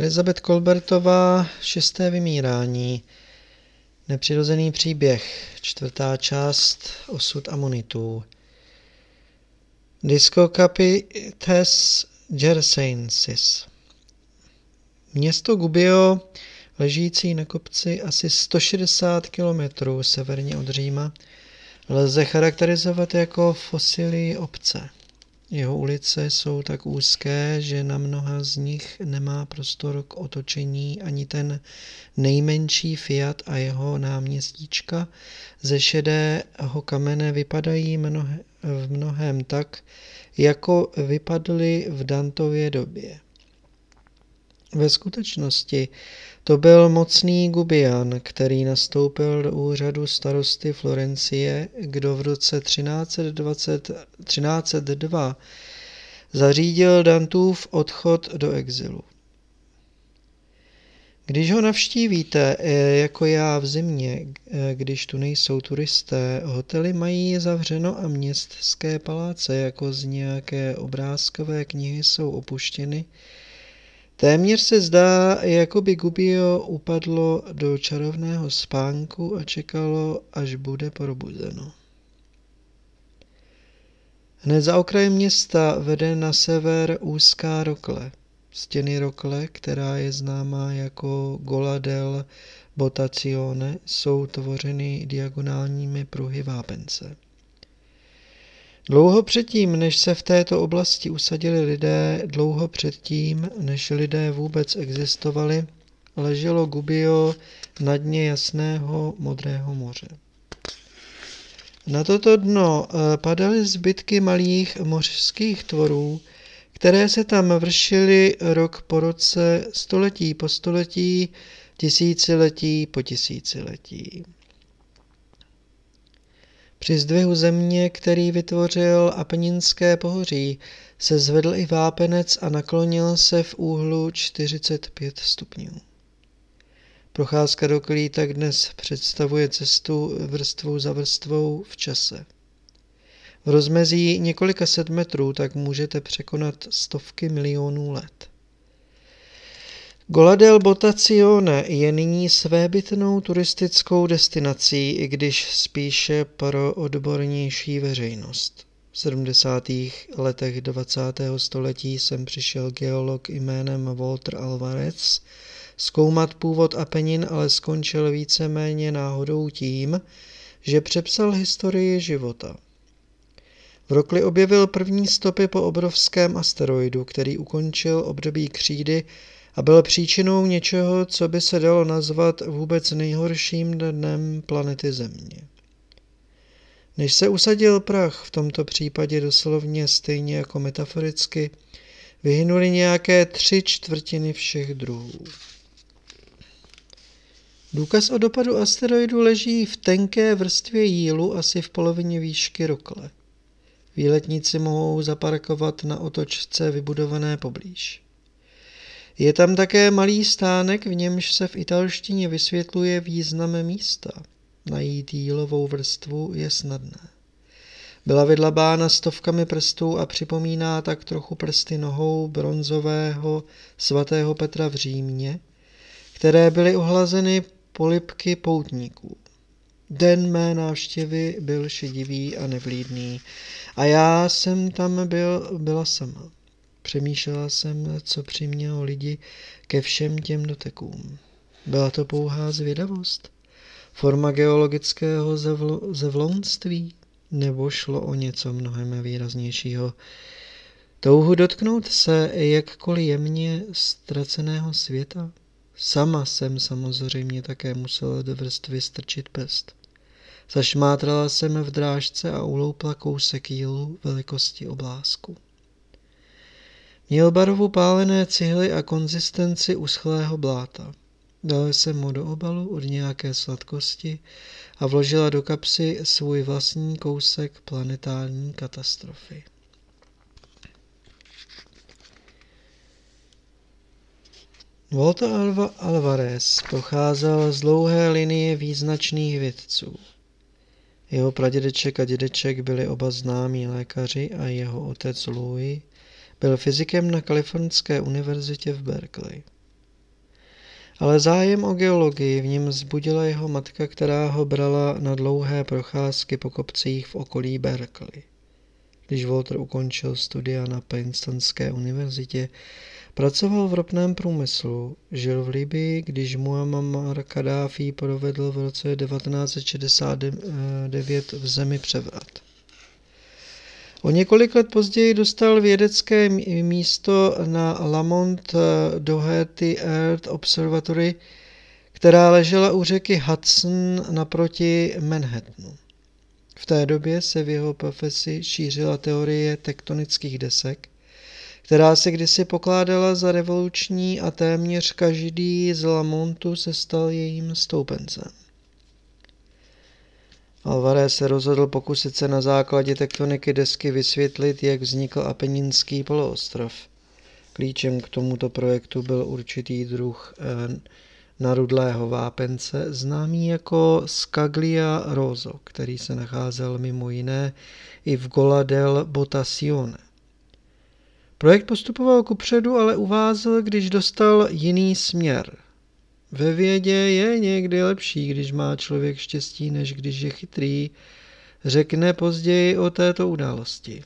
Elizabeth Kolbertová, Šesté vymírání, Nepřirozený příběh, čtvrtá část, Osud amonitů. Disco Capites Jersensis. Město Gubbio, ležící na kopci asi 160 km severně od Říma, lze charakterizovat jako fosilii obce. Jeho ulice jsou tak úzké, že na mnoha z nich nemá prostor k otočení ani ten nejmenší Fiat a jeho náměstíčka ze šedého kamene vypadají mnohe, v mnohem tak, jako vypadly v Dantově době. Ve skutečnosti to byl mocný Gubian, který nastoupil do úřadu starosty Florencie, kdo v roce 1320, 1302 zařídil Dantův odchod do exilu. Když ho navštívíte, e, jako já v zimě, e, když tu nejsou turisté, hotely mají zavřeno a městské paláce jako z nějaké obrázkové knihy jsou opuštěny, Téměř se zdá, jako by Gubio upadlo do čarovného spánku a čekalo, až bude probuzeno. Hned za okrajem města vede na sever úzká rokle. Stěny rokle, která je známá jako Gola del Botazione, jsou tvořeny diagonálními pruhy vápence. Dlouho předtím, než se v této oblasti usadili lidé, dlouho předtím, než lidé vůbec existovali, leželo Gubio na dně jasného modrého moře. Na toto dno eh, padaly zbytky malých mořských tvorů, které se tam vršily rok po roce, století po století, tisíciletí po tisíciletí. Při zdvihu země, který vytvořil Apeninské pohoří, se zvedl i vápenec a naklonil se v úhlu 45 stupňů. Procházka do tak dnes představuje cestu vrstvou za vrstvou v čase. V rozmezí několika set metrů tak můžete překonat stovky milionů let. Gola del Botazione je nyní svébytnou turistickou destinací, i když spíše pro odbornější veřejnost. V 70. letech 20. století jsem přišel geolog jménem Walter Alvarez zkoumat původ Apenin, ale skončil víceméně náhodou tím, že přepsal historii života. V Rokli objevil první stopy po obrovském asteroidu, který ukončil období křídy a byl příčinou něčeho, co by se dalo nazvat vůbec nejhorším dnem planety Země. Než se usadil prach, v tomto případě doslovně stejně jako metaforicky, vyhynuli nějaké tři čtvrtiny všech druhů. Důkaz o dopadu asteroidu leží v tenké vrstvě jílu asi v polovině výšky rokle. Výletníci mohou zaparkovat na otočce vybudované poblíž. Je tam také malý stánek, v němž se v italštině vysvětluje význam místa. Najít jílovou vrstvu je snadné. Byla vydlabána stovkami prstů a připomíná tak trochu prsty nohou bronzového svatého Petra v Římě, které byly ohlazeny polipky poutníků. Den mé návštěvy byl šedivý a nevlídný a já jsem tam byl, byla sama. Přemýšlela jsem, co přimělo lidi ke všem těm dotekům. Byla to pouhá zvědavost? Forma geologického zevl- zevlonství? Nebo šlo o něco mnohem výraznějšího? Touhu dotknout se jakkoliv jemně ztraceného světa? Sama jsem samozřejmě také musela do vrstvy strčit pest. Zašmátrala jsem v drážce a uloupla kousek jílu velikosti oblásku. Měl barvu pálené cihly a konzistenci uschlého bláta. Dala jsem mu do obalu od nějaké sladkosti a vložila do kapsy svůj vlastní kousek planetární katastrofy. Walter Alva Alvarez pocházel z dlouhé linie význačných vědců. Jeho pradědeček a dědeček byli oba známí lékaři a jeho otec Louis byl fyzikem na Kalifornské univerzitě v Berkeley. ale zájem o geologii v něm zbudila jeho matka, která ho brala na dlouhé procházky po kopcích v okolí Berkeley. Když Walter ukončil studia na Princetonské univerzitě, pracoval v ropném průmyslu, žil v Libii, když Muammar Kadáfi provedl v roce 1969 v zemi převrat. O několik let později dostal vědecké místo na Lamont Doherty Earth Observatory, která ležela u řeky Hudson naproti Manhattanu. V té době se v jeho profesi šířila teorie tektonických desek, která se kdysi pokládala za revoluční a téměř každý z Lamontu se stal jejím stoupencem. Alvarez se rozhodl pokusit se na základě tektoniky desky vysvětlit, jak vznikl Apeninský poloostrov. Klíčem k tomuto projektu byl určitý druh eh, narudlého vápence, známý jako Scaglia roso, který se nacházel mimo jiné i v Gola del Botacione. Projekt postupoval kupředu, ale uvázel, když dostal jiný směr. Ve vědě je někdy lepší, když má člověk štěstí, než když je chytrý, řekne později o této události.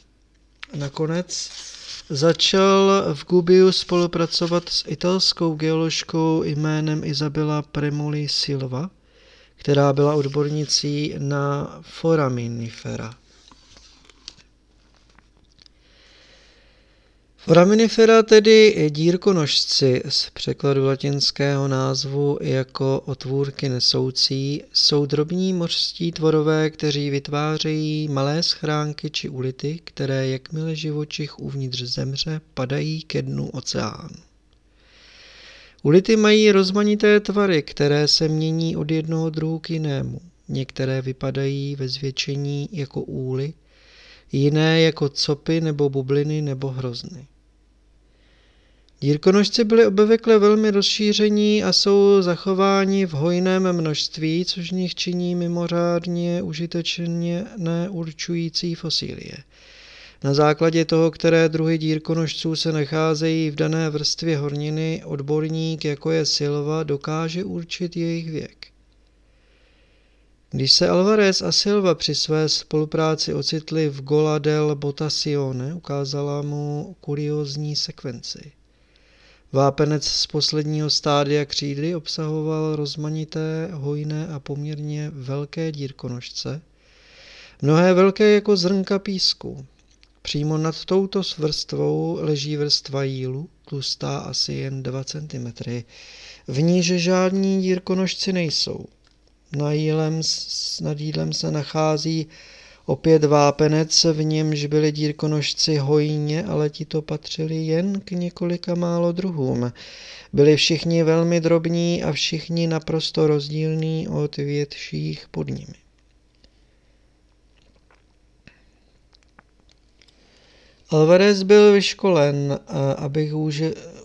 Nakonec Začal v Gubiu spolupracovat s italskou geoložkou jménem Isabella Premoli Silva, která byla odbornicí na foraminifera. Foraminifera, tedy dírkonožci z překladu latinského názvu jako otvůrky nesoucí, jsou drobní mořští tvorové, kteří vytvářejí malé schránky či ulity, které jakmile živočich uvnitř zemře, padají ke dnu oceánu. Ulity mají rozmanité tvary, které se mění od jednoho druhu k jinému. Některé vypadají ve zvětšení jako úly, jiné jako copy nebo bubliny nebo hrozny. Dírkonožci byli obvykle velmi rozšíření a jsou zachováni v hojném množství, což z nich činí mimořádně užitečně neurčující fosílie. Na základě toho, které druhy dírkonožců se nacházejí v dané vrstvě horniny, odborník, jako je Silva, dokáže určit jejich věk. Když se Alvarez a Silva při své spolupráci ocitli v Gola del Botacione, ukázala mu kuriozní sekvenci. Vápenec z posledního stádia křídly obsahoval rozmanité, hojné a poměrně velké dírkonožce, mnohé velké jako zrnka písku. Přímo nad touto vrstvou leží vrstva jílu, tlustá asi jen 2 cm. V níž žádní dírkonožci nejsou. Na jílem, nad jídlem se nachází Opět vápenec, v němž byli dírkonožci hojně, ale ti to patřili jen k několika málo druhům. Byli všichni velmi drobní a všichni naprosto rozdílní od větších pod nimi. Alvarez byl vyškolen, abych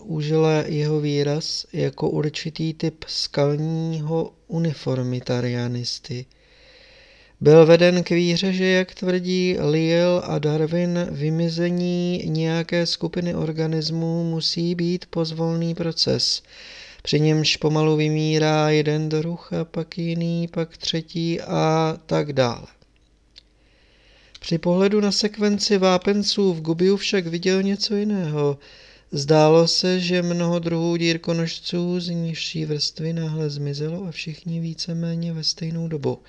užil jeho výraz, jako určitý typ skalního uniformitarianisty – byl veden k víře, že, jak tvrdí Lyell a Darwin, vymizení nějaké skupiny organismů musí být pozvolný proces, při němž pomalu vymírá jeden druh a pak jiný, pak třetí a tak dále. Při pohledu na sekvenci vápenců v Gubiu však viděl něco jiného. Zdálo se, že mnoho druhů dírkonožců z nižší vrstvy náhle zmizelo a všichni víceméně ve stejnou dobu –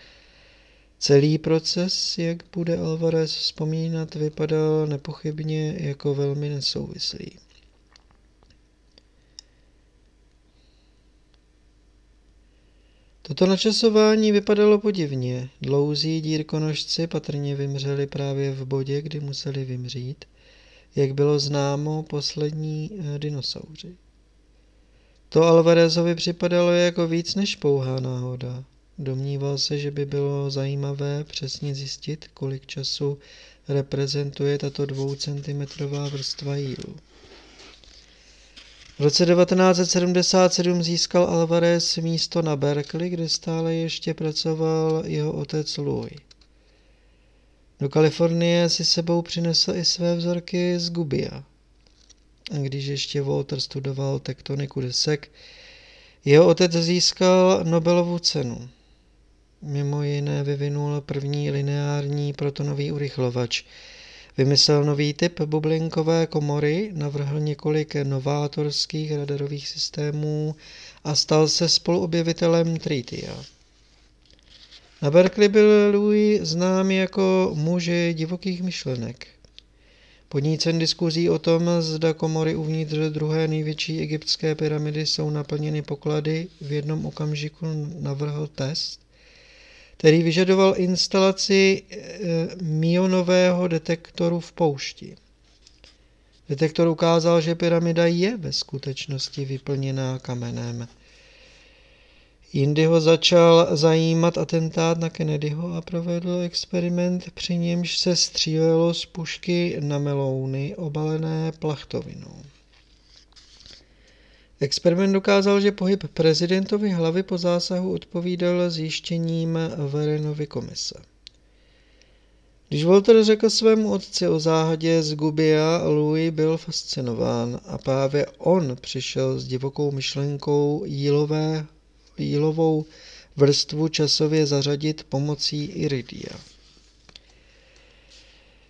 Celý proces, jak bude Alvarez vzpomínat, vypadal nepochybně jako velmi nesouvislý. Toto načasování vypadalo podivně. Dlouzí dírkonožci patrně vymřeli právě v bodě, kdy museli vymřít, jak bylo známo poslední eh, dinosauři. To Alvarezovi připadalo jako víc než pouhá náhoda. Domníval se, že by bylo zajímavé přesně zjistit, kolik času reprezentuje tato dvoucentimetrová vrstva jílu. V roce 1977 získal Alvarez místo na Berkeley, kde stále ještě pracoval jeho otec Louis. Do Kalifornie si sebou přinesl i své vzorky z Gubia. A když ještě Walter studoval tektoniku desek, Jeho otec získal Nobelovu cenu. Mimo jiné vyvinul první lineární protonový urychlovač. Vymyslel nový typ bublinkové komory, navrhl několik novátorských radarových systémů a stal se spoluobjevitelem tritia. Na Berkeley byl Louis znám jako muž divokých myšlenek. Podnícen diskuzí o tom, zda komory uvnitř druhé největší egyptské pyramidy jsou naplněny poklady, v jednom okamžiku navrhl test, který vyžadoval instalaci eh, mionového detektoru v poušti. Detektor ukázal, že pyramida je ve skutečnosti vyplněná kamenem. Jindy ho začal zajímat atentát na Kennedyho a provedl experiment, při němž se střílelo z pušky na melouny obalené plachtovinou. Experiment dokázal, že pohyb prezidentovy hlavy po zásahu odpovídal zjištěním Verenovy komise. Když Walter řekl svému otci o záhadě z Gubia, Louis byl fascinován a právě on přišel s divokou myšlenkou jílové jílovou vrstvu časově zařadit pomocí iridia.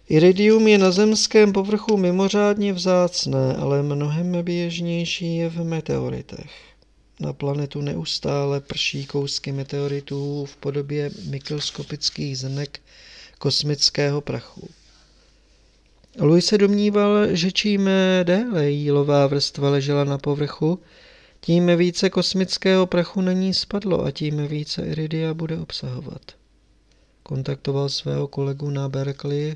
Iridium je na zemském povrchu mimořádně vzácné, ale mnohem běžnější je v meteoritech. Na planetu neustále prší kousky meteoritů v podobě mikroskopických zrnek kosmického prachu. Louis se domníval, že čím déle jílová vrstva ležela na povrchu, tím více kosmického prachu na ní spadlo a tím více iridia bude obsahovat. Kontaktoval svého kolegu na Berkeley,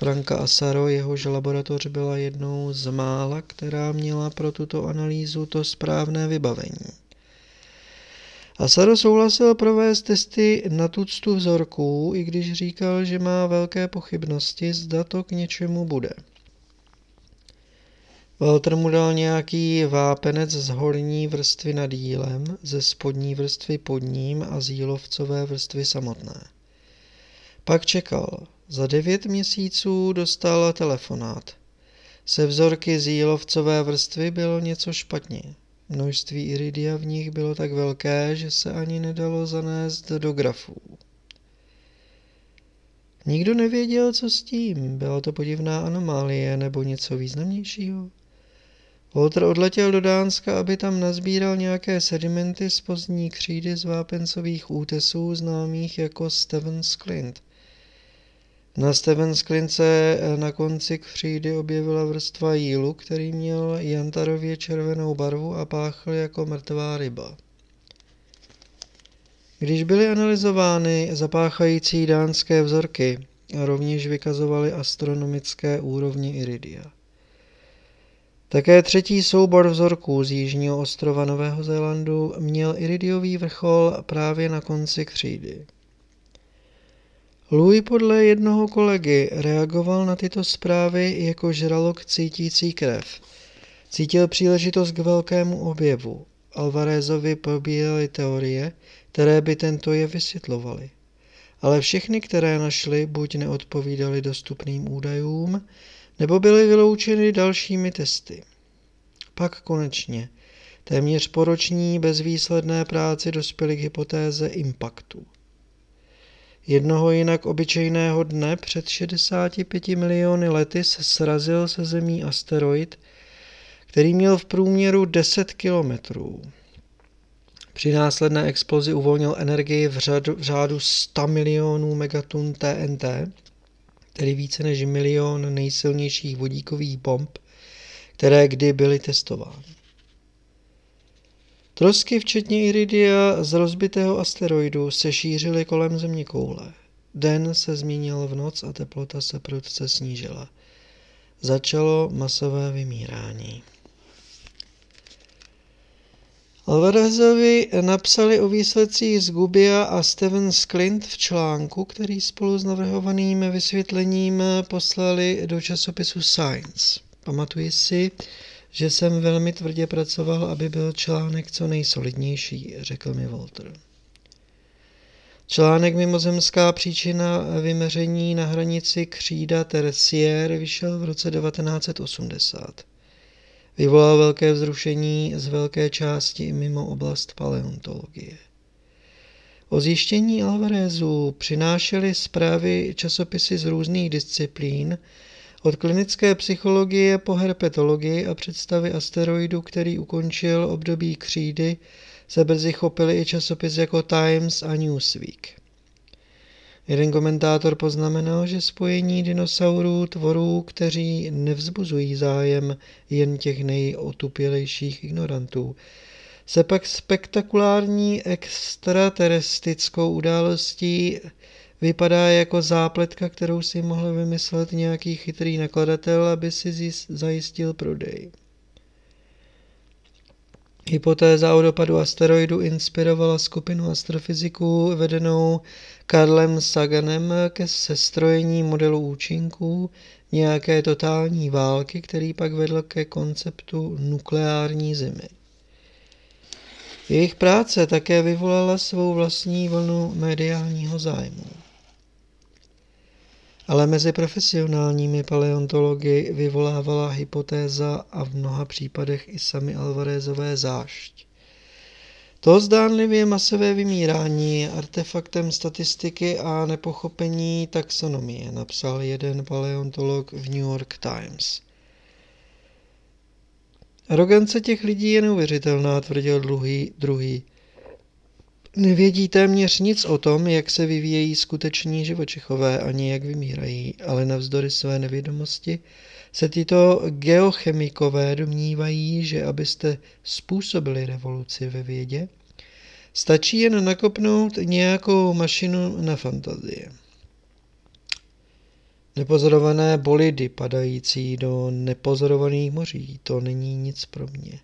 Franka Asaro, jehož laboratoř byla jednou z mála, která měla pro tuto analýzu to správné vybavení. Asaro souhlasil provést testy na tuctu vzorků, i když říkal, že má velké pochybnosti, zda to k něčemu bude. Walter mu dal nějaký vápenec z horní vrstvy nad jílem, ze spodní vrstvy pod ním a z jílovcové vrstvy samotné. Pak čekal. Za devět měsíců dostal telefonát. Se vzorky z jílovcové vrstvy bylo něco špatně. Množství iridia v nich bylo tak velké, že se ani nedalo zanést do grafů. Nikdo nevěděl, co s tím. Byla to podivná anomálie nebo něco významnějšího? Walter odletěl do Dánska, aby tam nazbíral nějaké sedimenty z pozdní křídy z vápencových útesů známých jako Stevens Clint. Na Stevens Clint se na konci křídy objevila vrstva jílu, který měl jantarově červenou barvu a páchl jako mrtvá ryba. Když byly analyzovány zapáchající dánské vzorky, rovněž vykazovaly astronomické úrovně iridia. Také třetí soubor vzorků z jižního ostrova Nového Zélandu měl iridiový vrchol právě na konci křídy. Louis podle jednoho kolegy reagoval na tyto zprávy jako žralok cítící krev. Cítil příležitost k velkému objevu. Alvarezovi probíhaly teorie, které by tento je vysvětlovaly. Ale všechny, které našli, buď neodpovídaly dostupným údajům, nebo byly vyloučeny dalšími testy. Pak konečně, téměř poroční bezvýsledné práci dospěli k hypotéze impaktu. Jednoho jinak obyčejného dne před 65 miliony lety se srazil se zemí asteroid, který měl v průměru 10 kilometrů. Při následné explozi uvolnil energii v, řadu, v řádu 100 milionů megatun TNT, tedy více než milion nejsilnějších vodíkových bomb, které kdy byly testovány. Trosky, včetně iridia z rozbitého asteroidu, se šířily kolem země koule. Den se změnil v noc a teplota se prudce snížila. Začalo masové vymírání. Alvarezovi napsali o výsledcích z Gubia a Steven Sklint v článku, který spolu s navrhovaným vysvětlením poslali do časopisu Science. Pamatuji si, že jsem velmi tvrdě pracoval, aby byl článek co nejsolidnější, řekl mi Walter. Článek Mimozemská příčina vymeření na hranici křída Tertiaire vyšel v roce 1980. vyvolal velké vzrušení z velké části mimo oblast paleontologie. O zjištění Alvarezu přinášely zprávy časopisy z různých disciplín, od klinické psychologie po herpetologii a představy asteroidu, který ukončil období křídy, se brzy chopili i časopis jako Times a Newsweek. Jeden komentátor poznamenal, že spojení dinosaurů, tvorů, kteří nevzbuzují zájem jen těch nejotupělejších ignorantů, se pak spektakulární extraterestickou událostí vypadá jako zápletka, kterou si mohl vymyslet nějaký chytrý nakladatel, aby si zajistil prodej. Hypotéza o dopadu asteroidu inspirovala skupinu astrofyziků vedenou Karlem Saganem ke sestrojení modelu účinků nějaké totální války, který pak vedl ke konceptu nukleární zimy. Jejich práce také vyvolala svou vlastní vlnu mediálního zájmu. Ale mezi profesionálními paleontology vyvolávala hypotéza a v mnoha případech i sami Alvarezové zášť. To zdánlivě masové vymírání je artefaktem statistiky a nepochopení taxonomie, napsal jeden paleontolog v New York Times. Arogance těch lidí je neuvěřitelná, tvrdil druhý. druhý. Nevědí téměř nic o tom, jak se vyvíjejí skuteční živočichové, ani jak vymírají, ale navzdory své nevědomosti se tyto geochemikové domnívají, že abyste způsobili revoluci ve vědě, stačí jen nakopnout nějakou mašinu na fantazie. Nepozorované bolidy padající do nepozorovaných moří, to není nic pro mě,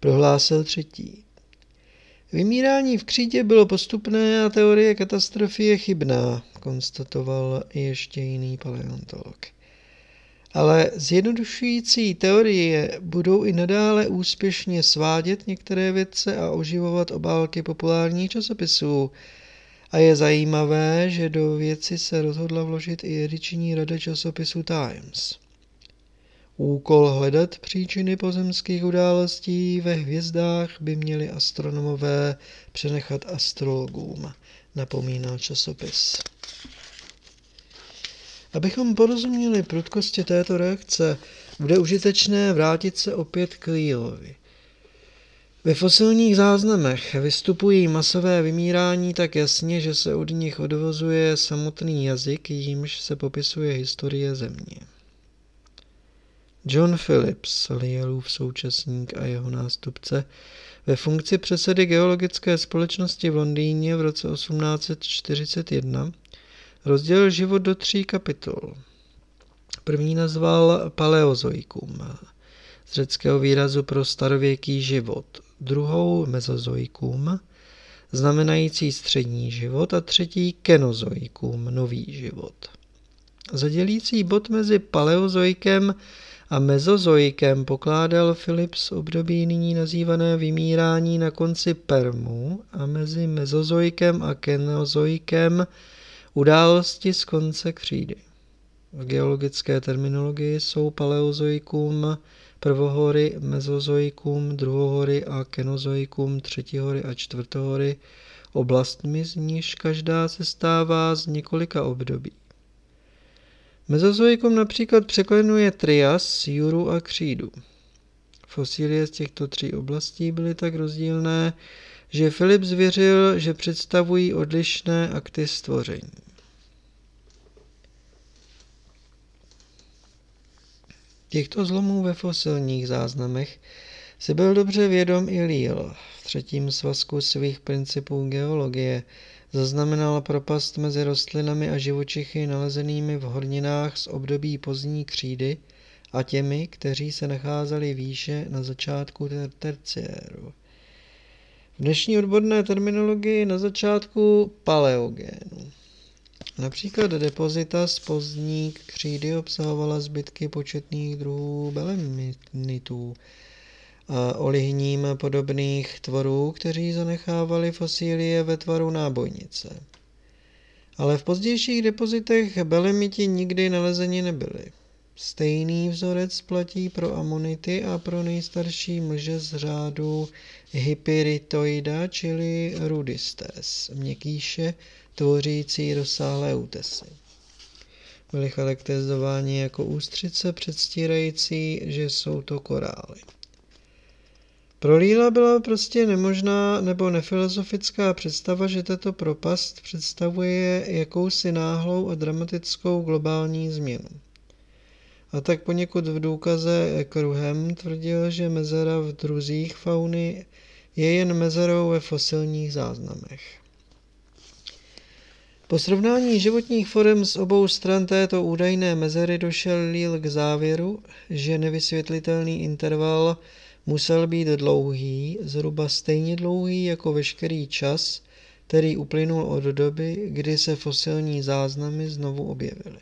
prohlásil třetí. Vymírání v křídě bylo postupné a teorie katastrofy je chybná, konstatoval ještě jiný paleontolog. Ale zjednodušující teorie budou i nadále úspěšně svádět některé vědce a oživovat obálky populárních časopisů. A je zajímavé, že do věci se rozhodla vložit i ediční rada časopisu Times. Úkol hledat příčiny pozemských událostí ve hvězdách by měli astronomové přenechat astrologům, napomínal časopis. Abychom porozuměli prudkosti této reakce, bude užitečné vrátit se opět k Lílovi. Ve fosilních záznamech vystupují masové vymírání tak jasně, že se od nich odvozuje samotný jazyk, jímž se popisuje historie Země. John Phillips, Lyellův současník a jeho nástupce, ve funkci předsedy geologické společnosti v Londýně v roce 1841 rozdělil život do tří kapitol. První nazval Paleozoikum, z řeckého výrazu pro starověký život, druhou Mezozoikum, znamenající střední život a třetí Kenozoikum, nový život. Zadělící bod mezi Paleozoikem a mezozoikem pokládal Philips období nyní nazývané vymírání na konci Permu a mezi mezozoikem a kenozoikem události z konce křídy. V geologické terminologii jsou paleozoikum prvohory, mezozoikum druhohory a kenozoikum třetihory a čtvrtohory oblastmi, z níž každá se stává z několika období. Mezozoikum například překlenuje trias, juru a křídu. Fosílie z těchto tří oblastí byly tak rozdílné, že Filip zvěřil, že představují odlišné akty stvoření. Těchto zlomů ve fosilních záznamech si byl dobře vědom i Líl v třetím svazku svých principů geologie, zaznamenal propast mezi rostlinami a živočichy nalezenými v horninách z období pozdní křídy a těmi, kteří se nacházeli výše na začátku ter- terciéru. V dnešní odborné terminologii na začátku paleogénu. Například depozita z pozdní křídy obsahovala zbytky početných druhů belemitů, olihním podobných tvorů, kteří zanechávali fosílie ve tvaru nábojnice. Ale v pozdějších depozitech belemiti nikdy nalezeni nebyli. Stejný vzorec platí pro amonity a pro nejstarší mlže z řádu hypiritoida, čili rudistes, měkkýše tvořící rozsáhlé útesy. Byly charakterizováni jako ústřice předstírající, že jsou to korály. Pro Líla byla prostě nemožná nebo nefilozofická představa, že tato propast představuje jakousi náhlou a dramatickou globální změnu. A tak poněkud v důkaze kruhem tvrdil, že mezera v druzích fauny je jen mezerou ve fosilních záznamech. Po srovnání životních forem z obou stran této údajné mezery došel Líl k závěru, že nevysvětlitelný interval musel být dlouhý, zhruba stejně dlouhý jako veškerý čas, který uplynul od doby, kdy se fosilní záznamy znovu objevily.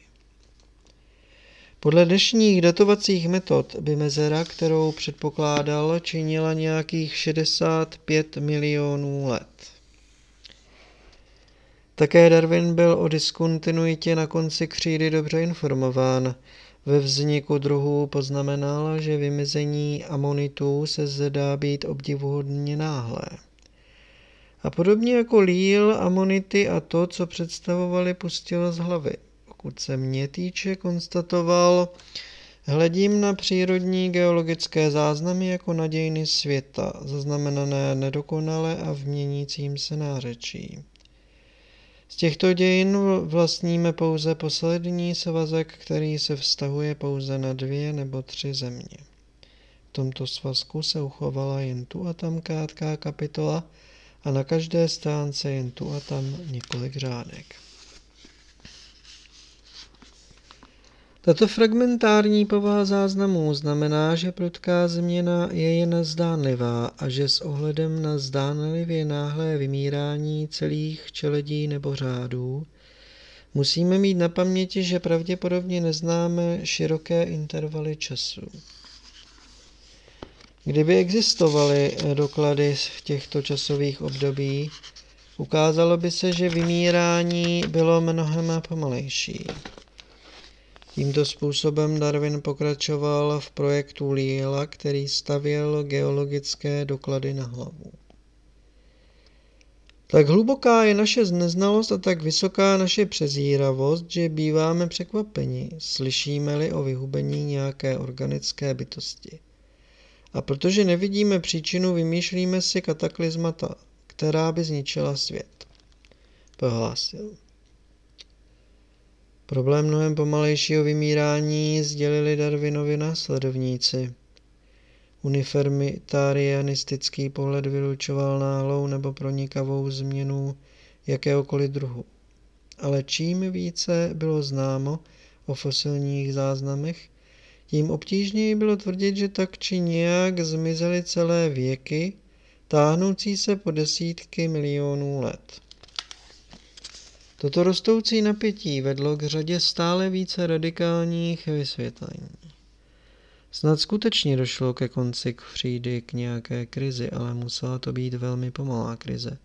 Podle dnešních datovacích metod by mezera, kterou předpokládal, činila nějakých 65 milionů let. Také Darwin byl o diskontinuitě na konci křídy dobře informován. Ve vzniku druhů poznamenal, že vymizení amonitů se zdá být obdivuhodně náhlé. A podobně jako líl, amonity a to, co představovali, pustil z hlavy. Pokud se mě týče, konstatoval, hledím na přírodní geologické záznamy jako na dějiny světa, zaznamenané nedokonale a v měnícím se nářečí. Z těchto dějin vlastníme pouze poslední svazek, který se vztahuje pouze na dvě nebo tři země. V tomto svazku se uchovala jen tu a tam krátká kapitola a na každé stránce jen tu a tam několik řádek. Tato fragmentární povaha záznamů znamená, že prudká změna je jen zdánlivá a že s ohledem na zdánlivě náhlé vymírání celých čeledí nebo řádů musíme mít na paměti, že pravděpodobně neznáme široké intervaly času. Kdyby existovaly doklady v těchto časových období, ukázalo by se, že vymírání bylo mnohem pomalejší. Tímto způsobem Darwin pokračoval v projektu Líla, který stavěl geologické doklady na hlavu. Tak hluboká je naše neznalost a tak vysoká naše přezíravost, že býváme překvapeni, slyšíme-li o vyhubení nějaké organické bytosti. A protože nevidíme příčinu, vymýšlíme si kataklizmata, která by zničila svět. Prohlásil. Problém mnohem pomalejšího vymírání sdělili Darwinovi následovníci. Uniformitarianistický pohled vylučoval náhlou nebo pronikavou změnu jakéhokoliv druhu. Ale čím více bylo známo o fosilních záznamech, tím obtížněji bylo tvrdit, že tak či nějak zmizely celé věky, táhnoucí se po desítky milionů let. Toto rostoucí napětí vedlo k řadě stále více radikálních vysvětlení. Snad skutečně došlo ke konci křídy k nějaké krizi, ale musela to být velmi pomalá krize.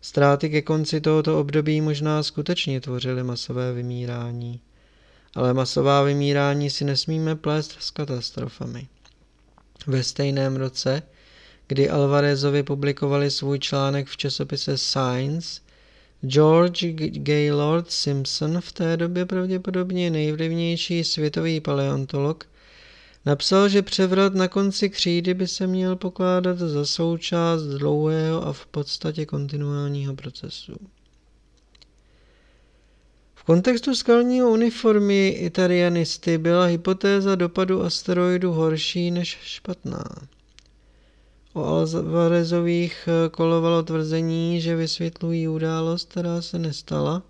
Ztráty ke konci tohoto období možná skutečně tvořily masové vymírání, ale masová vymírání si nesmíme plést s katastrofami. Ve stejném roce, kdy Alvarezovi publikovali svůj článek v časopise Science, George Gaylord Simpson, v té době pravděpodobně nejvlivnější světový paleontolog, napsal, že převrat na konci křídy by se měl pokládat za součást dlouhého a v podstatě kontinuálního procesu. V kontextu skalního uniformy italianisty byla hypotéza dopadu asteroidu horší než špatná. O Alvarezových eh, kolovalo tvrzení, že vysvětlují událost, která se nestala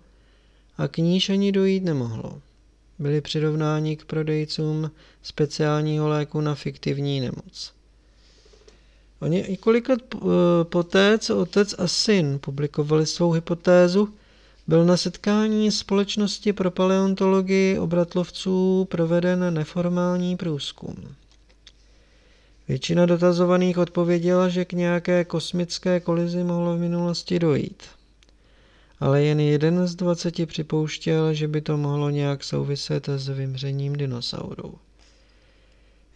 a k níž ani dojít nemohlo. Byli přirovnáni k prodejcům speciálního léku na fiktivní nemoc. O několik let eh, poté, co otec a syn publikovali svou hypotézu, byl na setkání společnosti pro paleontologii obratlovců proveden neformální průzkum. Většina dotazovaných odpověděla, že k nějaké kosmické kolizi mohlo v minulosti dojít. ale jen jeden z dvaceti připouštěl, že by to mohlo nějak souviset s vymřením dinosaurů.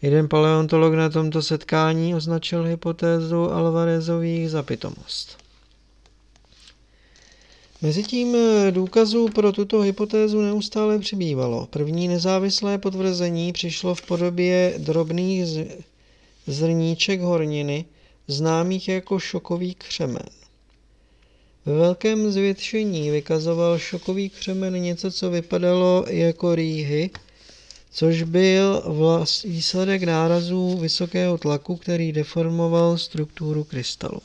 Jeden paleontolog na tomto setkání označil hypotézu Alvarezových za pitomost. Mezitím důkazů pro tuto hypotézu neustále přibývalo. První nezávislé potvrzení přišlo v podobě drobných zrníček horniny, známých jako šokový křemen. Ve velkém zvětšení vykazoval šokový křemen něco, co vypadalo jako rýhy, což byl vlast výsledek nárazů vysokého tlaku, který deformoval strukturu krystalu.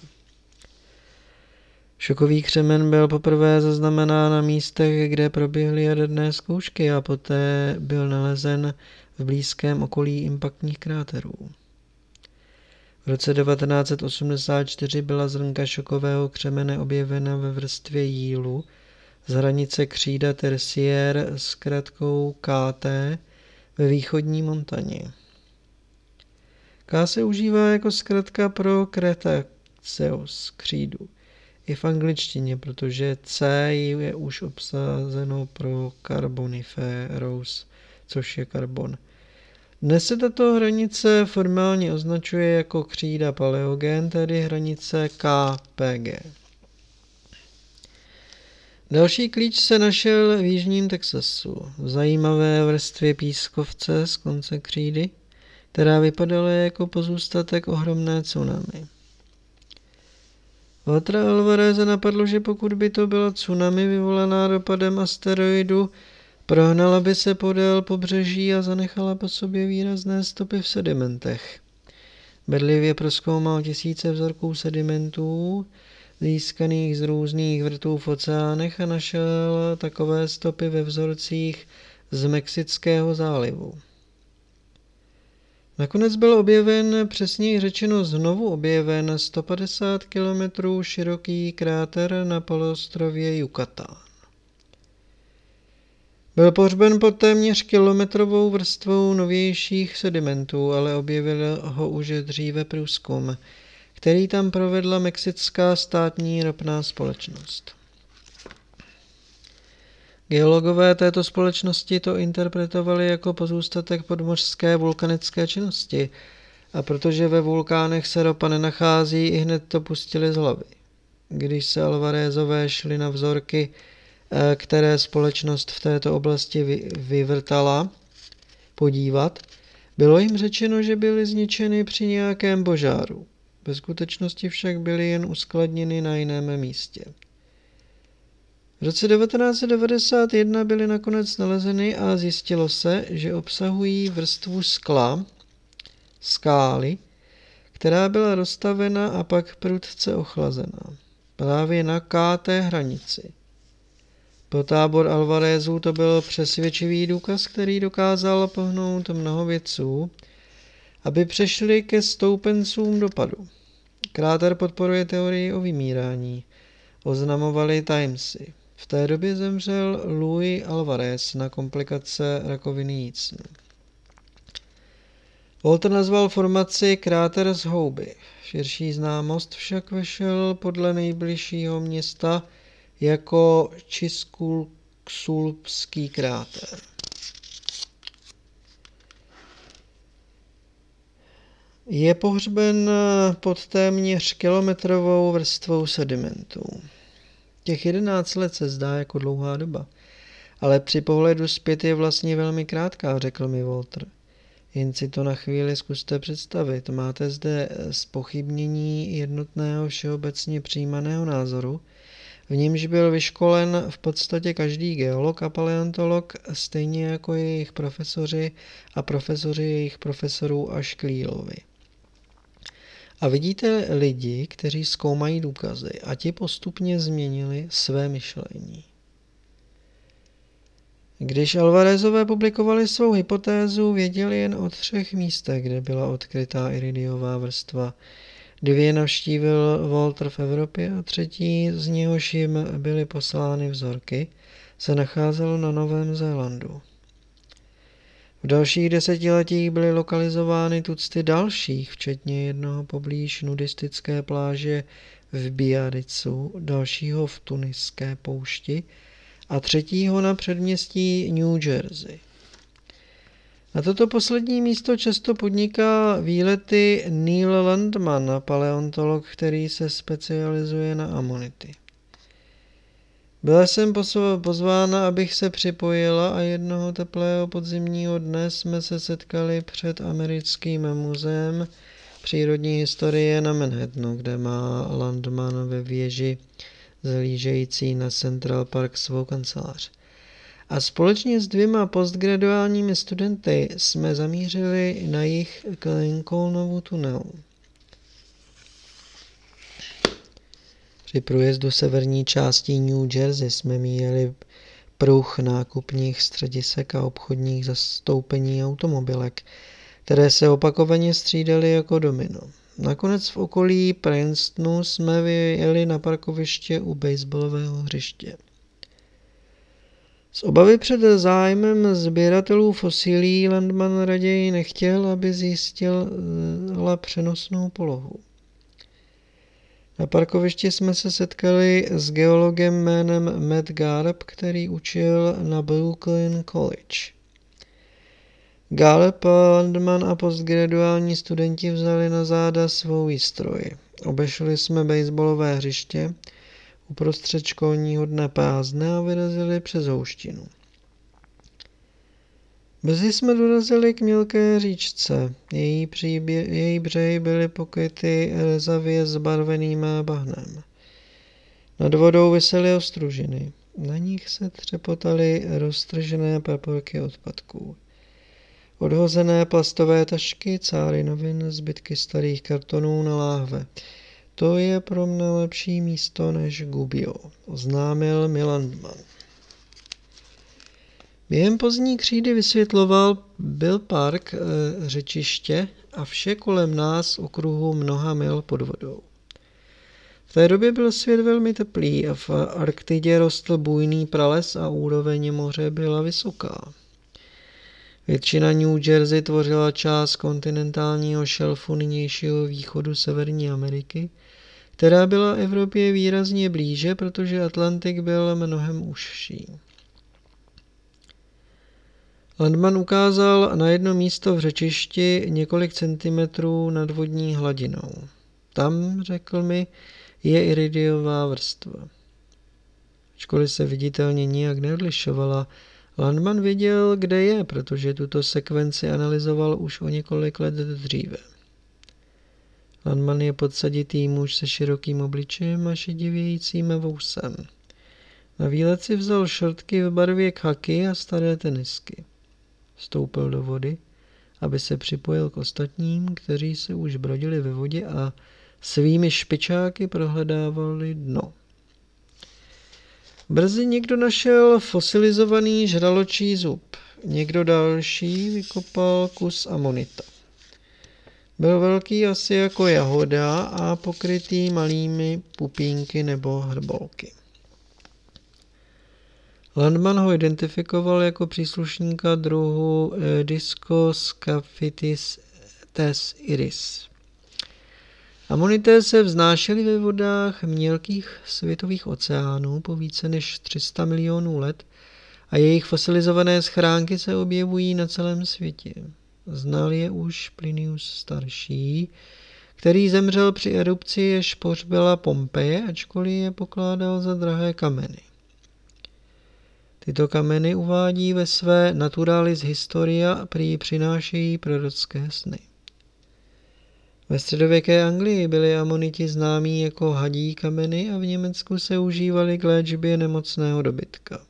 Šokový křemen byl poprvé zaznamenán na místech, kde proběhly jaderné zkoušky a poté byl nalezen v blízkém okolí impaktních kráterů. V roce 1984 byla zrnka šokového křemene objevena ve vrstvě jílu z hranice křída Tertiaire s kratkou KT ve východní Montaně. K se užívá jako zkratka pro Cretaceous křídu i v angličtině, protože C je už obsazeno pro Carboniferous, což je karbon. Dnes se tato hranice formálně označuje jako křída paleogen, tedy hranice KPG. Další klíč se našel v jižním Texasu, v zajímavé vrstvě pískovce z konce křídy, která vypadala jako pozůstatek ohromné tsunami. Valtra Alvareze napadlo, že pokud by to byla tsunami vyvolaná dopadem asteroidu, Prohnala by se podél pobřeží a zanechala po sobě výrazné stopy v sedimentech. Bedlivě proskoumal tisíce vzorků sedimentů, získaných z různých vrtů v oceánech a našel takové stopy ve vzorcích z Mexického zálivu. Nakonec byl objeven, přesněji řečeno znovu objeven, 150 km široký kráter na poloostrově Yucatán. Byl pohřben pod téměř kilometrovou vrstvou novějších sedimentů, ale objevil ho už dříve průzkum, který tam provedla mexická státní ropná společnost. Geologové této společnosti to interpretovali jako pozůstatek podmořské vulkanické činnosti a protože ve vulkánech se ropa nenachází, i hned to pustili z hlavy. Když se Alvarezové šli na vzorky které společnost v této oblasti vyvrtala, podívat, bylo jim řečeno, že byly zničeny při nějakém požáru. Ve skutečnosti však byly jen uskladněny na jiném místě. V roce 1991 byly nakonec nalezeny a zjistilo se, že obsahují vrstvu skla, skály, která byla rozstavena a pak prudce ochlazena. Právě na KT hranici. Pro tábor Alvarezů to byl přesvědčivý důkaz, který dokázal pohnout mnoho vědců, aby přešli ke stoupencům dopadu. Kráter podporuje teorii o vymírání. Oznamovali Timesy. V té době zemřel Louis Alvarez na komplikace rakoviny jícnu. Walter nazval formaci kráter z houby. Širší známost však vešel podle nejbližšího města jako Čiskulksulpský kráter. Je pohřben pod téměř kilometrovou vrstvou sedimentů. Těch jedenáct let se zdá jako dlouhá doba, ale při pohledu zpět je vlastně velmi krátká, řekl mi Walter. Jen si to na chvíli zkuste představit. Máte zde spochybnění jednotného všeobecně přijímaného názoru, v nímž byl vyškolen v podstatě každý geolog a paleontolog, stejně jako jejich profesoři a profesoři jejich profesorů až Klílovi. A vidíte lidi, kteří zkoumají důkazy a ti postupně změnili své myšlení. Když Alvarezové publikovali svou hypotézu, věděli jen o třech místech, kde byla odkrytá iridiová vrstva Dvě navštívil Walter v Evropě a třetí, z něhož jim byly poslány vzorky, se nacházelo na Novém Zélandu. V dalších desetiletích byly lokalizovány tucty dalších, včetně jednoho poblíž nudistické pláže v Biaricu, dalšího v tuniské poušti a třetího na předměstí New Jersey. Na toto poslední místo často podniká výlety Neil Landman, paleontolog, který se specializuje na amonity. Byla jsem pozvána, abych se připojila a jednoho teplého podzimního dne jsme se setkali před americkým muzeem přírodní historie na Manhattanu, kde má Landman ve věži zhlížející na Central Park svou kancelář. A společně s dvěma postgraduálními studenty jsme zamířili na jich k Lincolnovu tunelu. Při průjezdu severní části New Jersey jsme míjeli pruh nákupních středisek a obchodních zastoupení automobilek, které se opakovaně střídaly jako domino. Nakonec v okolí Princetonu jsme vyjeli na parkoviště u baseballového hřiště. Z obavy před zájmem sběratelů fosilí Landman raději nechtěl, aby zjistil přenosnou polohu. Na parkovišti jsme se setkali s geologem jménem Matt Garb, který učil na Brooklyn College. Garb, Landman a postgraduální studenti vzali na záda svou výstroj. Obešli jsme baseballové hřiště, uprostřed školního dne prázdné a vyrazili přes houštinu. Brzy jsme dorazili k mělké říčce. Její, příbě, její břehy byly pokryty rezavě zbarveným bahnem. Nad vodou visely ostružiny. Na nich se třepotaly roztržené paporky odpadků. Odhozené plastové tašky, cáry novin, zbytky starých kartonů na láhve. To je pro mne lepší místo než Gubio, oznámil Milandman. Během pozdní křídy vysvětloval, byl park e, řečiště a vše kolem nás okruhu mnoha mil pod vodou. V té době byl svět velmi teplý a v Arktidě rostl bujný prales a úroveň moře byla vysoká. Většina New Jersey tvořila část kontinentálního šelfu nynějšího východu Severní Ameriky, která byla Evropě výrazně blíže, protože Atlantik byl mnohem užší. Landman ukázal na jedno místo v řečišti několik centimetrů nad vodní hladinou. Tam, řekl mi, je iridiová vrstva. Ačkoliv se viditelně nijak neodlišovala, Landman věděl, kde je, protože tuto sekvenci analyzoval už o několik let dříve. Landman je podsaditý muž se širokým obličejem a šedivějícím vousem. Na výlet si vzal šortky v barvě khaky a staré tenisky. Stoupil do vody, aby se připojil k ostatním, kteří se už brodili ve vodě a svými špičáky prohledávali dno. Brzy někdo našel fosilizovaný žraločí zub. Někdo další vykopal kus amonita. Byl velký asi jako jahoda a pokrytý malými pupínky nebo hrbolky. Landman ho identifikoval jako příslušníka druhu eh, Discoscaphitis tes iris. Amonité se vznášely ve vodách mělkých světových oceánů po více než 300 milionů let a jejich fosilizované schránky se objevují na celém světě. Znal je už Plinius starší, který zemřel při erupci, jež pohřbila Pompeje, ačkoliv je pokládal za drahé kameny. Tyto kameny uvádí ve své Naturalis Historia prý přinášejí prorocké sny. Ve středověké Anglii byly amoniti známí jako hadí kameny a v Německu se užívali k léčbě nemocného dobytka.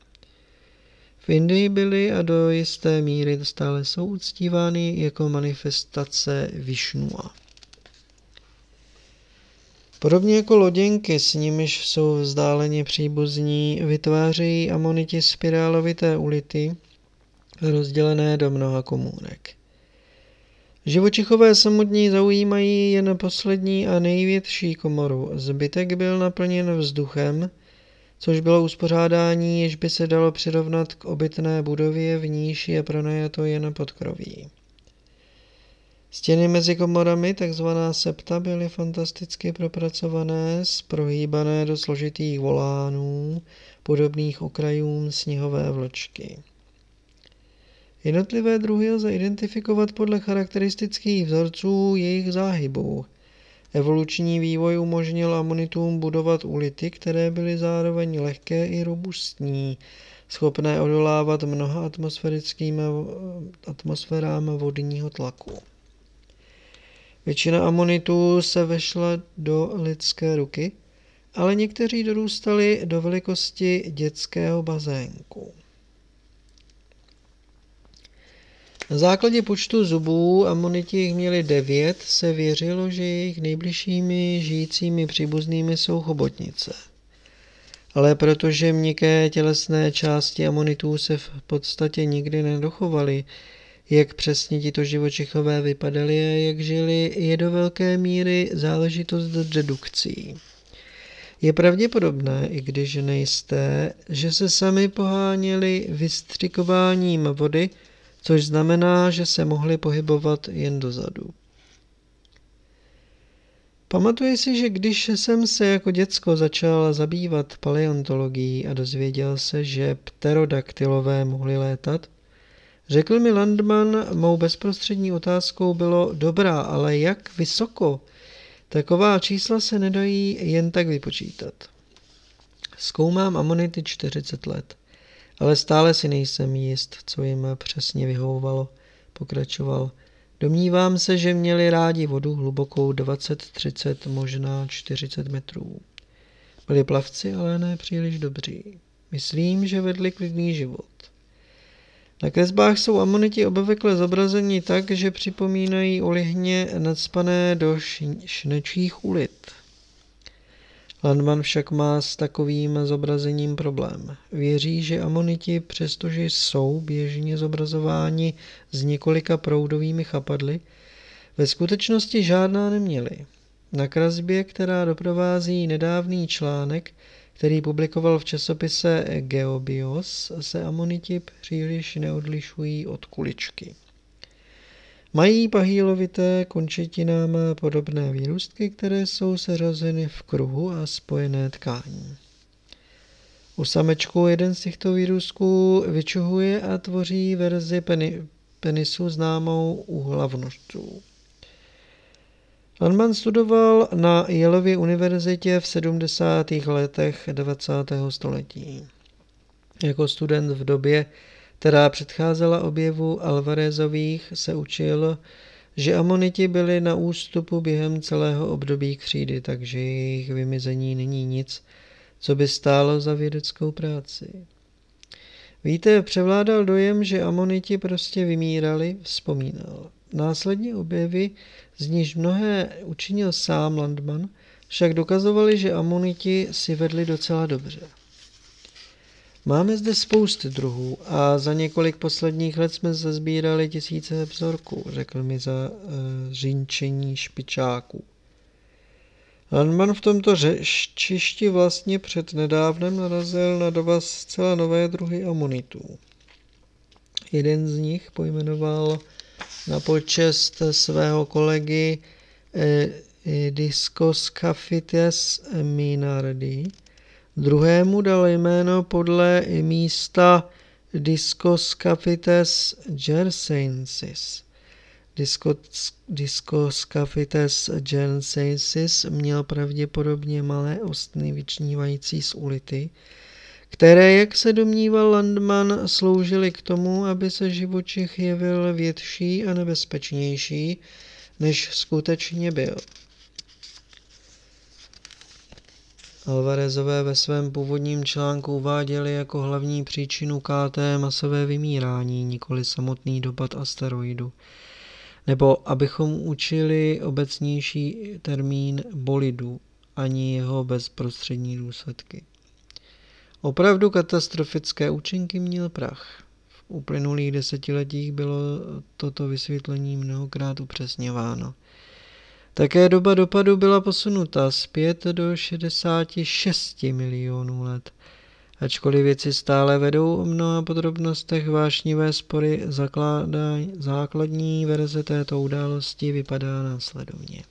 V Indii byly a do jisté míry stále jsou uctívány jako manifestace Višnua. Podobně jako loděnky, s nimiž jsou vzdáleně příbuzní, vytvářejí amoniti spirálovité ulity, rozdělené do mnoha komůnek. Živočichové samotní zaujímají jen poslední a největší komoru. Zbytek byl naplněn vzduchem, což bylo uspořádání, jež by se dalo přirovnat k obytné budově, v níž je pronajato jen podkroví. Stěny mezi komorami, takzvaná septa, byly fantasticky propracované, prohýbané do složitých volánů, podobných okrajům sněhové vločky. Jednotlivé druhy lze identifikovat podle charakteristických vzorců jejich záhybů. Evoluční vývoj umožnil amonitům budovat ulity, které byly zároveň lehké i robustní, schopné odolávat mnoha atmosférickým atmosférám vodního tlaku. Většina amonitů se vešla do lidské ruky, ale někteří dorůstali do velikosti dětského bazénku. Na základě počtu zubů amoniti jich měli devět, se věřilo, že jejich nejbližšími žijícími příbuznými jsou chobotnice. Ale protože měkké tělesné části amonitů se v podstatě nikdy nedochovaly, jak přesně tito živočichové vypadali a jak žili, je do velké míry záležitost dedukcí. Je pravděpodobné, i když nejisté, že se sami poháněli vystřikováním vody, což znamená, že se mohli pohybovat jen dozadu. Pamatuji si, že když jsem se jako děcko začal zabývat paleontologií a dozvěděl se, že pterodaktylové mohli létat, řekl mi Landman, mou bezprostřední otázkou bylo dobrá, ale jak vysoko? Taková čísla se nedají jen tak vypočítat. Zkoumám amonity 40 let. Ale stále si nejsem jist, co jim přesně vyhovovalo, pokračoval. Domnívám se, že měli rádi vodu hlubokou 20, 30, možná 40 metrů. Byli plavci, ale ne příliš dobří. Myslím, že vedli klidný život. Na kresbách jsou amoniti obvykle zobrazeni tak, že připomínají olihně nadspané do šnečích ulit. Landman však má s takovým zobrazením problém. Věří, že amoniti, přestože jsou běžně zobrazováni s několika proudovými chapadly, ve skutečnosti žádná neměli. Na kresbě, která doprovází nedávný článek, který publikoval v časopise Geobios, se amoniti příliš neodlišují od kuličky. Mají pahýlovité končetinám podobné výrůstky, které jsou seřazeny v kruhu a spojené tkání. U samečku jeden z těchto výrůstků vyčuhuje a tvoří verzi peni, penisu známou u hlavnožců. Landman studoval na Jelově univerzitě v 70. letech 20. století. Jako student v době, která předcházela objevu Alvarezových, se učil, že amoniti byli na ústupu během celého období křídy, takže jejich vymizení není nic, co by stálo za vědeckou práci. Víte, převládal dojem, že amoniti prostě vymírali, vzpomínal. Následně objevy, z níž mnohé učinil sám Landman, však dokazovali, že amoniti si vedli docela dobře. Máme zde spousty druhů a za několik posledních let jsme zazbírali tisíce vzorků, řekl mi za uh, řínčení špičáků. Landman v tomto řečišti vlastně před nedávnem narazil na dva zcela nové druhy amonitů. Jeden z nich pojmenoval na počest svého kolegy eh, Discoscaphites minardi, Druhému dal jméno podle místa Discoscaphites jersensis. Discoscaphites jersensis měl pravděpodobně malé ostny vyčnívající z ulity, které, jak se domníval Landman, sloužily k tomu, aby se živočich jevil větší a nebezpečnější, než skutečně byl. Alvarezové ve svém původním článku uváděli jako hlavní příčinu KT masové vymírání, nikoli samotný dopad asteroidu. Nebo abychom učili obecnější termín bolidu, ani jeho bezprostřední důsledky. Opravdu katastrofické účinky měl prach. V uplynulých desetiletích bylo toto vysvětlení mnohokrát upřesňováno. Také doba dopadu byla posunuta z 5 do 66 milionů let. Ačkoliv věci stále vedou o mnoha podrobnostech vášnivé spory, základní verze této události vypadá následovně.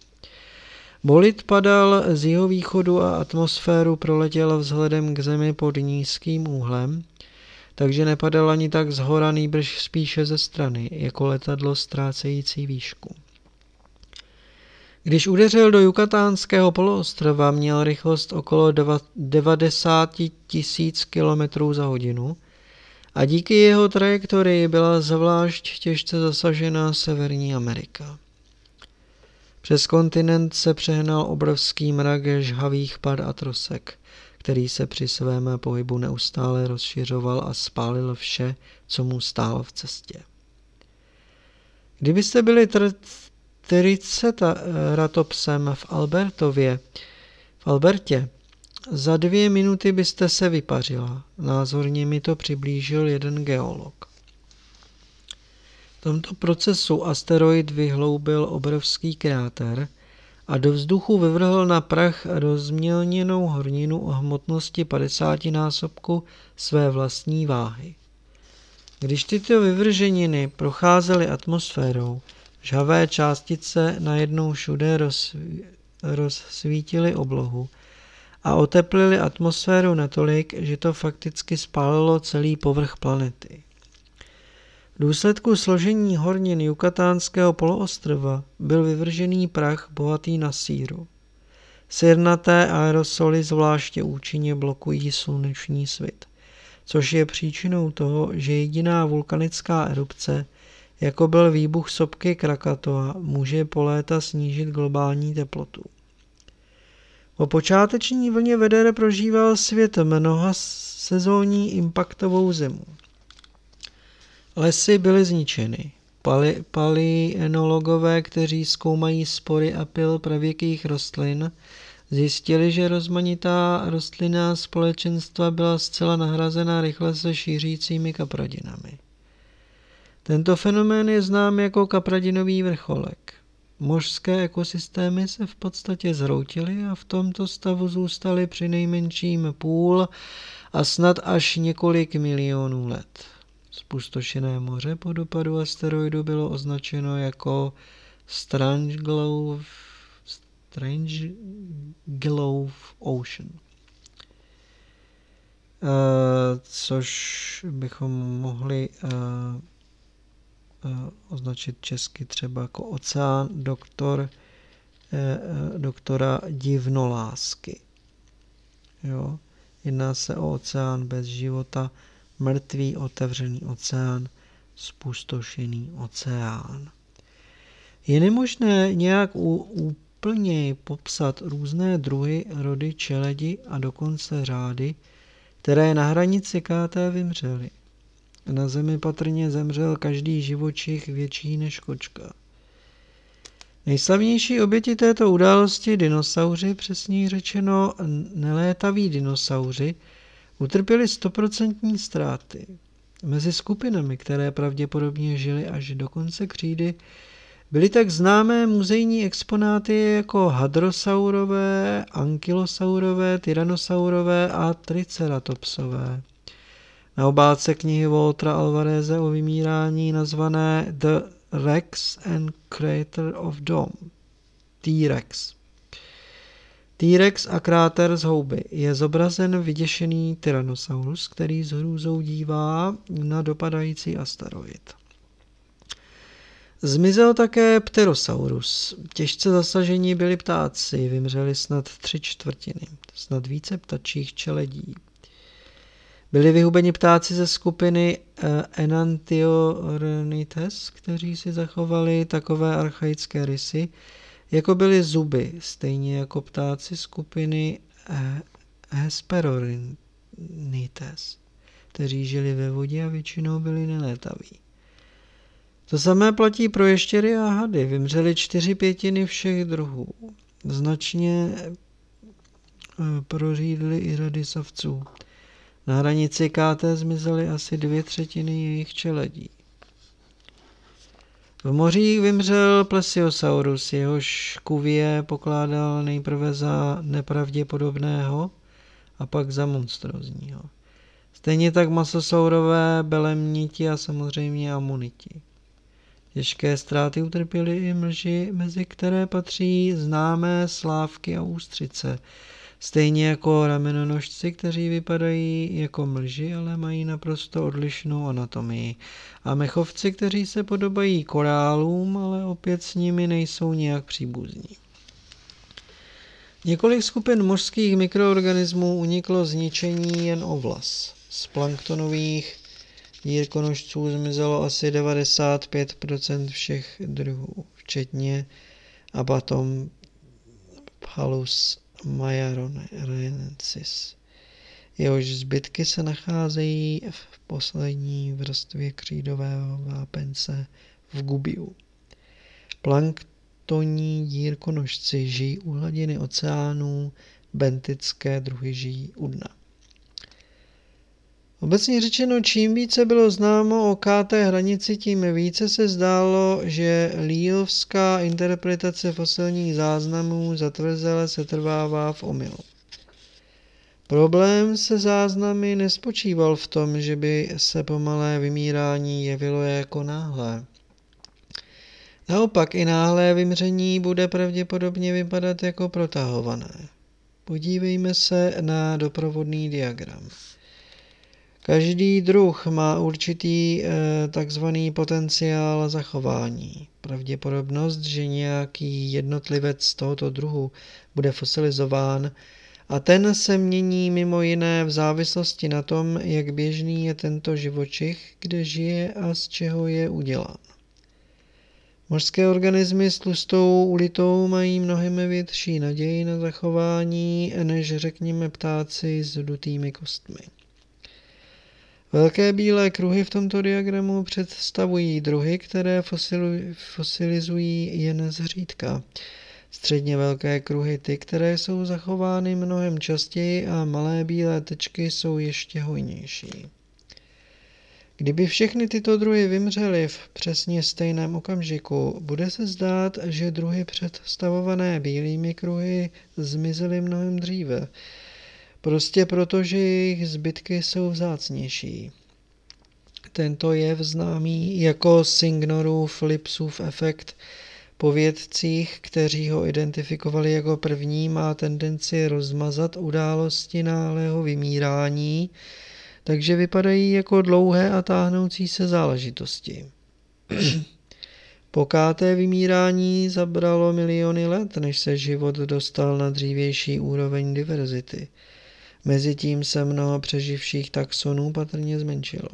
Bolid padal z jeho východu a atmosféru proletěl vzhledem k zemi pod nízkým úhlem, takže nepadal ani tak z hora, nýbrž spíše ze strany, jako letadlo ztrácející výšku. Když udeřil do Jukatánského poloostrova, měl rychlost okolo 90 tisíc km za hodinu a díky jeho trajektorii byla zvlášť těžce zasažena Severní Amerika. Přes kontinent se přehnal obrovský mrak žhavých pad a trosek, který se při svém pohybu neustále rozšiřoval a spálil vše, co mu stálo v cestě. Kdybyste byli triceratopsem v Albertově, v Albertě, za dvě minuty byste se vypařila. Názorně mi to přiblížil jeden geolog. V tomto procesu asteroid vyhloubil obrovský kráter a do vzduchu vyvrhl na prach rozmělněnou horninu o hmotnosti 50 násobku své vlastní váhy. Když tyto vyvrženiny procházely atmosférou, žhavé částice najednou všude rozsvítily oblohu a oteplily atmosféru natolik, že to fakticky spálilo celý povrch planety. V důsledku složení hornin Jukatánského poloostrova byl vyvržený prach bohatý na síru. Sirnaté aerosoly zvláště účinně blokují sluneční svit, což je příčinou toho, že jediná vulkanická erupce, jako byl výbuch sopky Krakatoa, může po léta snížit globální teplotu. Po počáteční vlně veder prožíval svět mnoha sezónní impaktovou zimu. Lesy byly zničeny. Pali, palienologové, kteří zkoumají spory a pil pravěkých rostlin, zjistili, že rozmanitá rostlinná společenstva byla zcela nahrazena rychle se šířícími kapradinami. Tento fenomén je znám jako kapradinový vrcholek. Mořské ekosystémy se v podstatě zhroutily a v tomto stavu zůstaly při nejmenším půl a snad až několik milionů let. Spustošené moře po dopadu asteroidu bylo označeno jako Strange Glove, Strange Glove Ocean. Uh, což bychom mohli uh, označit česky třeba jako oceán doktor, uh, doktora divnolásky. Jo? Jedná se o oceán bez života, mrtvý otevřený oceán, spustošený oceán. Je nemožné nějak úplně popsat různé druhy rody čeledi a dokonce řády, které na hranici KT vymřely. Na zemi patrně zemřel každý živočich větší než kočka. Nejslavnější oběti této události, dinosauři, přesněji řečeno nelétaví dinosauři, utrpěli stoprocentní ztráty. Mezi skupinami, které pravděpodobně žily až do konce křídy, byly tak známé muzejní exponáty jako hadrosaurové, ankylosaurové, tyrannosaurové a triceratopsové. Na obálce knihy Waltera Alvareze o vymírání nazvané The Rex and Crater of Dome. T-Rex. T-Rex a kráter z houby je zobrazen vyděšený Tyrannosaurus, který s hrůzou dívá na dopadající asteroid. Zmizel také Pterosaurus. Těžce zasažení byli ptáci, vymřeli snad tři čtvrtiny, snad více ptačích čeledí. Byli vyhubeni ptáci ze skupiny eh, Enantiornites, kteří si zachovali takové archaické rysy, jako byly zuby, stejně jako ptáci skupiny eh, Hesperornites, kteří žili ve vodě a většinou byli nelétaví. To samé platí pro ještěry a hady. Vymřely čtyři pětiny všech druhů. Značně eh, prořídly i rady savců. Na hranici KT zmizely asi dvě třetiny jejich čeledí. V mořích vymřel plesiosaurus, jehož kuvie pokládal nejprve za nepravděpodobného a pak za monstrózního. Stejně tak masosaurové, belemniti a samozřejmě amoniti. Těžké ztráty utrpěly i mlži, mezi které patří známé slávky a ústřice, stejně jako ramenonožci, kteří vypadají jako mlži, ale mají naprosto odlišnou anatomii. A mechovci, kteří se podobají korálům, ale opět s nimi nejsou nějak příbuzní. Několik skupin mořských mikroorganismů uniklo zničení jen o vlas. Z planktonových dírkonožců zmizelo asi 95% všech druhů, včetně Abatom Palus majaronensis. Jehož zbytky se nacházejí v poslední vrstvě křídového vápence v Gubiu. Planktonní dírkonožci žijí u hladiny oceánů, bentické druhy žijí u dna. Obecně řečeno, čím více bylo známo o KT hranici, tím více se zdálo, že Líovská interpretace fosilních záznamů zatvrzele se trvává v omylu. Problém se záznamy nespočíval v tom, že by se pomalé vymírání jevilo jako náhlé. Naopak i náhlé vymření bude pravděpodobně vypadat jako protahované. Podívejme se na doprovodný diagram. Každý druh má určitý e, takzvaný potenciál zachování. Pravděpodobnost, že nějaký jednotlivec tohoto druhu bude fosilizován a ten se mění mimo jiné v závislosti na tom, jak běžný je tento živočich, kde žije a z čeho je udělán. Mořské organismy s tlustou ulitou mají mnohem větší naději na zachování, než řekněme ptáci s dutými kostmi. Velké bílé kruhy v tomto diagramu představují druhy, které fosilizují jen zřídka. Středně velké kruhy ty, které jsou zachovány mnohem častěji a malé bílé tečky jsou ještě hojnější. Kdyby všechny tyto druhy vymřely v přesně stejném okamžiku, bude se zdát, že druhy představované bílými kruhy zmizely mnohem dříve. Prostě proto, že jejich zbytky jsou vzácnější. Tento jev známý jako Signorův Lipsův efekt po vědcích, kteří ho identifikovali jako první, má tendenci rozmazat události náhlého vymírání, takže vypadají jako dlouhé a táhnoucí se záležitosti. Pokáté vymírání zabralo miliony let, než se život dostal na dřívější úroveň diverzity. Mezitím se mnoho přeživších taxonů patrně zmenšilo.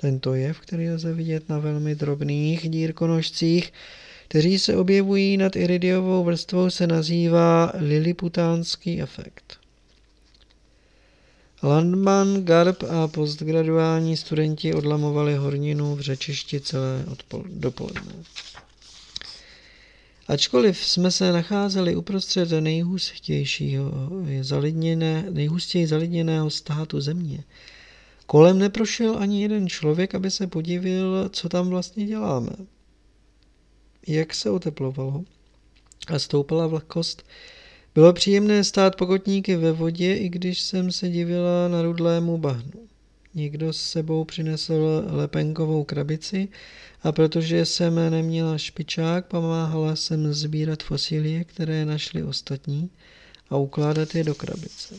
Tento jev, který lze vidět na velmi drobných dírkonožcích, kteří se objevují nad iridiovou vrstvou, se nazývá liliputánský efekt. Landman, Garb a postgraduální studenti odlamovali horninu v řečišti celé dopoledne. Ačkoliv jsme se nacházeli uprostřed nejhustějšího, zalidněné, nejhustěji zalidněného státu země, kolem neprošel ani jeden člověk, aby se podívil, co tam vlastně děláme. Jak se oteplovalo a stoupala vlhkost, bylo příjemné stát pokotníky ve vodě, i když jsem se divila na rudlému bahnu. Někdo s sebou přinesl lepenkovou krabici a protože jsem neměla špičák, pomáhala jsem sbírat fosilie, které našli ostatní a ukládat je do krabice.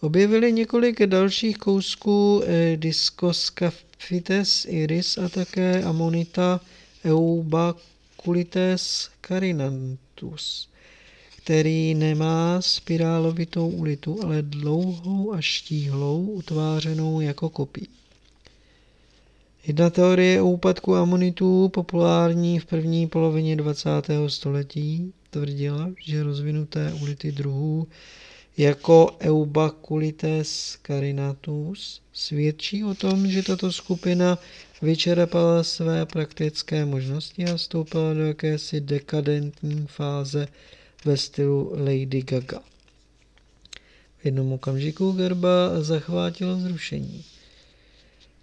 Objevili několik dalších kousků eh, Discoscaphites iris a také Amonita eubaculites carinantus který nemá spirálovitou ulitu, ale dlouhou a štíhlou, utvářenou jako kopí. Jedna teorie o úpadku amonitů, populární v první polovině 20. století, tvrdila, že rozvinuté ulity druhů jako Eubaculites carinatus svědčí o tom, že tato skupina vyčerpala své praktické možnosti a vstoupila do jakési dekadentní fáze ve stylu Lady Gaga. V jednom okamžiku Gerba zachvátilo zrušení.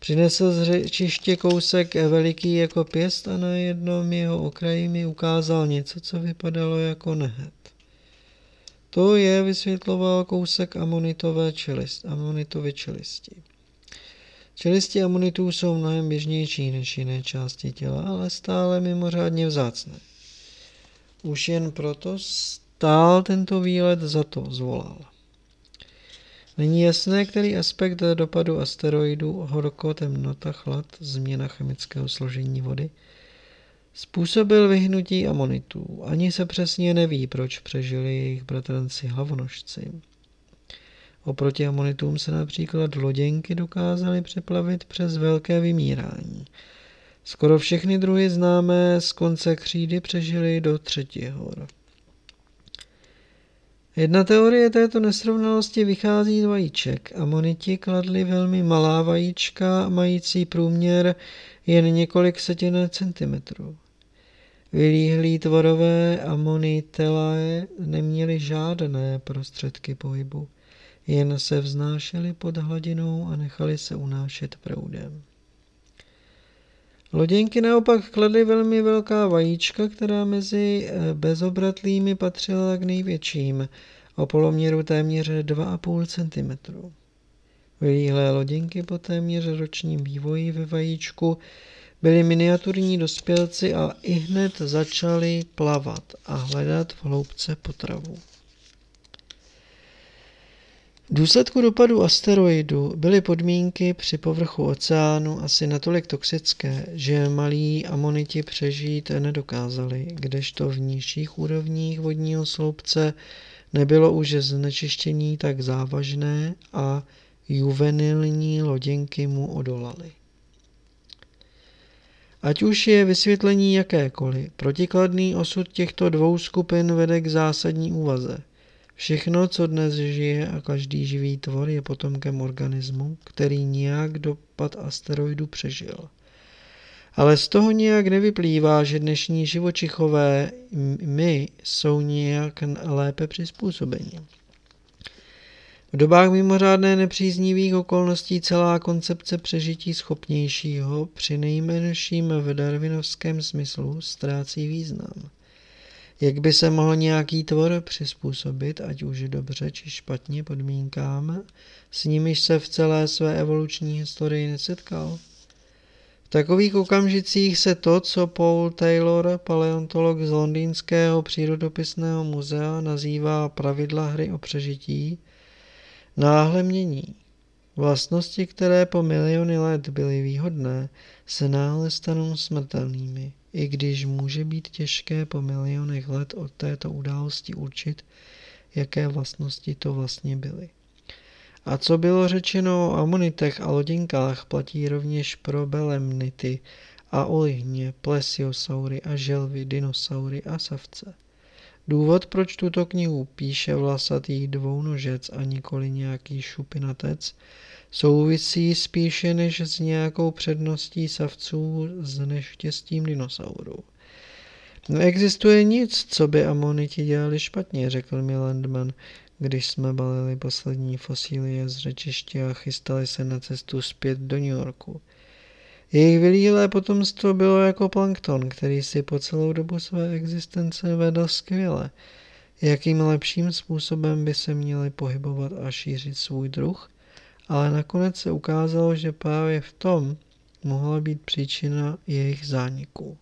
Přinesl z řečiště kousek veliký jako pěst a na jednom jeho okraji mi ukázal něco, co vypadalo jako nehet. To je, vysvětloval kousek amonitové čelist, amonitovy čelisti. Čelisti amonitů jsou mnohem běžnější než jiné části těla, ale stále mimořádně vzácné. Už jen proto stál tento výlet za to, zvolal. Není jasné, který aspekt dopadu asteroidu, horko, temnota, chlad, změna chemického složení vody, způsobil vyhnutí amonitů. Ani se přesně neví, proč přežili jejich bratranci hlavonožci. Oproti amonitům se například loděnky dokázaly přeplavit přes velké vymírání. Skoro všechny druhy známé z konce křídy přežily do třetí hor. Jedna teorie této nesrovnalosti vychází z vajíček. Amoniti kladli velmi malá vajíčka, mající průměr jen několik setin centimetrů. Vylíhlí tvorové amonitelae neměli žádné prostředky pohybu, jen se vznášeli pod hladinou a nechali se unášet proudem. Loděnky naopak kladly velmi velká vajíčka, která mezi eh, bezobratlými patřila k největším, o poloměru téměř 2,5 cm. Vylíhlé loděnky po téměř ročním vývoji ve vajíčku byli miniaturní dospělci a i hned začali plavat a hledat v hloubce potravu. V důsledku dopadu asteroidu byly podmínky při povrchu oceánu asi natolik toxické, že malí amoniti přežít nedokázali, kdežto v nižších úrovních vodního sloupce nebylo už znečištění tak závažné a juvenilní loděnky mu odolaly. Ať už je vysvětlení jakékoliv, protikladný osud těchto dvou skupin vede k zásadní úvaze – Všechno, co dnes žije a každý živý tvor je potomkem organismu, který nijak dopad asteroidu přežil. Ale z toho nijak nevyplývá, že dnešní živočichové my jsou nijak lépe přizpůsobeni. V dobách mimořádné nepříznivých okolností celá koncepce přežití schopnějšího při nejmenším v darwinovském smyslu ztrácí význam. Jak by se mohl nějaký tvor přizpůsobit, ať už dobře či špatně podmínkám, s nimiž se v celé své evoluční historii nesetkal? V takových okamžicích se to, co Paul Taylor, paleontolog z londýnského přírodopisného muzea, nazývá pravidla hry o přežití, náhle mění. Vlastnosti, které po miliony let byly výhodné, se náhle stanou smrtelnými i když může být těžké po milionech let od této události určit, jaké vlastnosti to vlastně byly. A co bylo řečeno o amonitech a lodinkách, platí rovněž pro belemnity a olihně, plesiosaury a želvy, dinosaury a savce. Důvod, proč tuto knihu píše vlasatý dvounožec a nikoli nějaký šupinatec, souvisí spíše než s nějakou předností savců s neštěstím dinosaurů. Neexistuje nic, co by amoniti dělali špatně, řekl mi Landman, když jsme balili poslední fosílie z řečiště a chystali se na cestu zpět do New Yorku. Jejich vylílé potomstvo bylo jako plankton, který si po celou dobu své existence vedl skvěle. Jakým lepším způsobem by se měli pohybovat a šířit svůj druh? ale nakonec se ukázalo, že právě v tom mohla být příčina jejich zániku.